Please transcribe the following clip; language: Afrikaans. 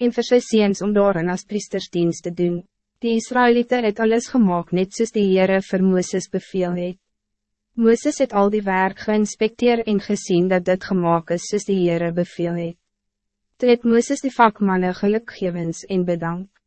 en vir sy seens om daarin as priestersdienst te doen. Die Israëlieten het alles gemaakt net soos die Heere vir Mooses beveel het. Mooses het al die werk geïnspecteerd en gezien dat dit gemaakt is soos die Heere beveel het. Toe het Mooses die vakmanne gelukgevens en bedankt.